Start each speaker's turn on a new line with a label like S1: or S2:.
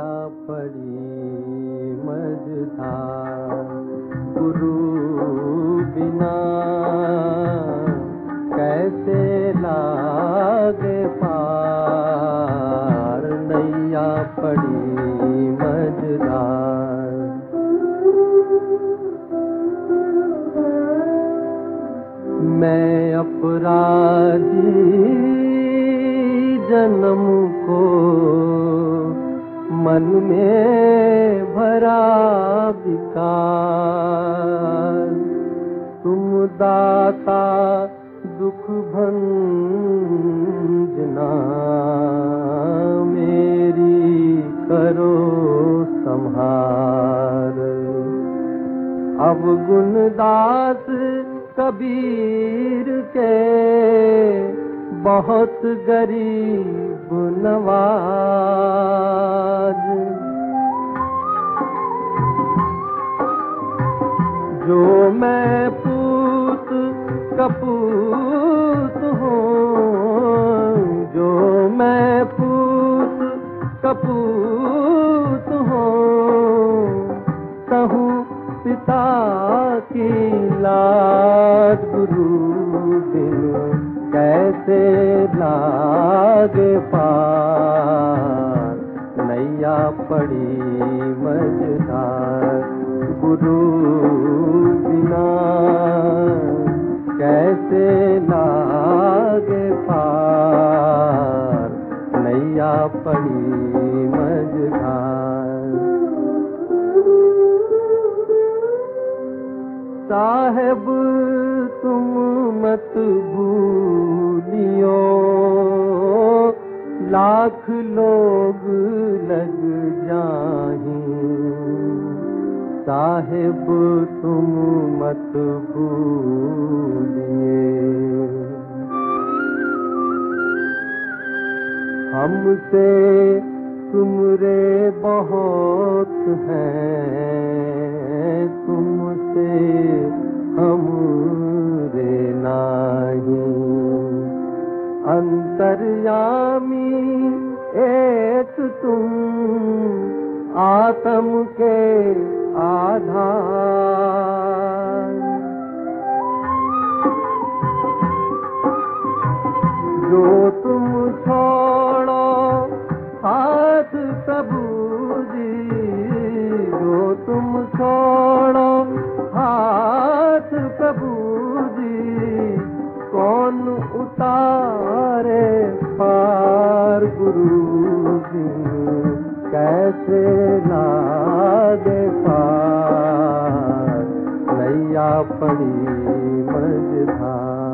S1: पड़ी मझधार गुरु बिना कैसे लागे पार? नैया पड़ी मझधार मैं अपराधी जन्म को मन में भरा विकार। तुम दाता दुख भंजना, मेरी करो संहार। अब गुणदास कबीर के बहुत गरीब नवाज़। जो मैं पूत कपूत हूँ, जो मैं पूत कपूत हूँ, कहूँ पिता की लाज गुरु बिन कैसे लागे पार नैया पड़ी मझधार। गुरु बिना कैसे लागे पार? नैया पड़ी साहेब, तुम मत भूलियो। लाख लोग लग जाही साहेब, तुम मत भूलिए। हमसे तुमरे बहुत हैं। हमरे नाही अंतर्यामी एक तुम आत्म के आधार जो तुम छोड़ो हाथ प्रभु जी जो तुम छोड़ो हाथ कैसे लागे पार नैया पड़ी मझधार।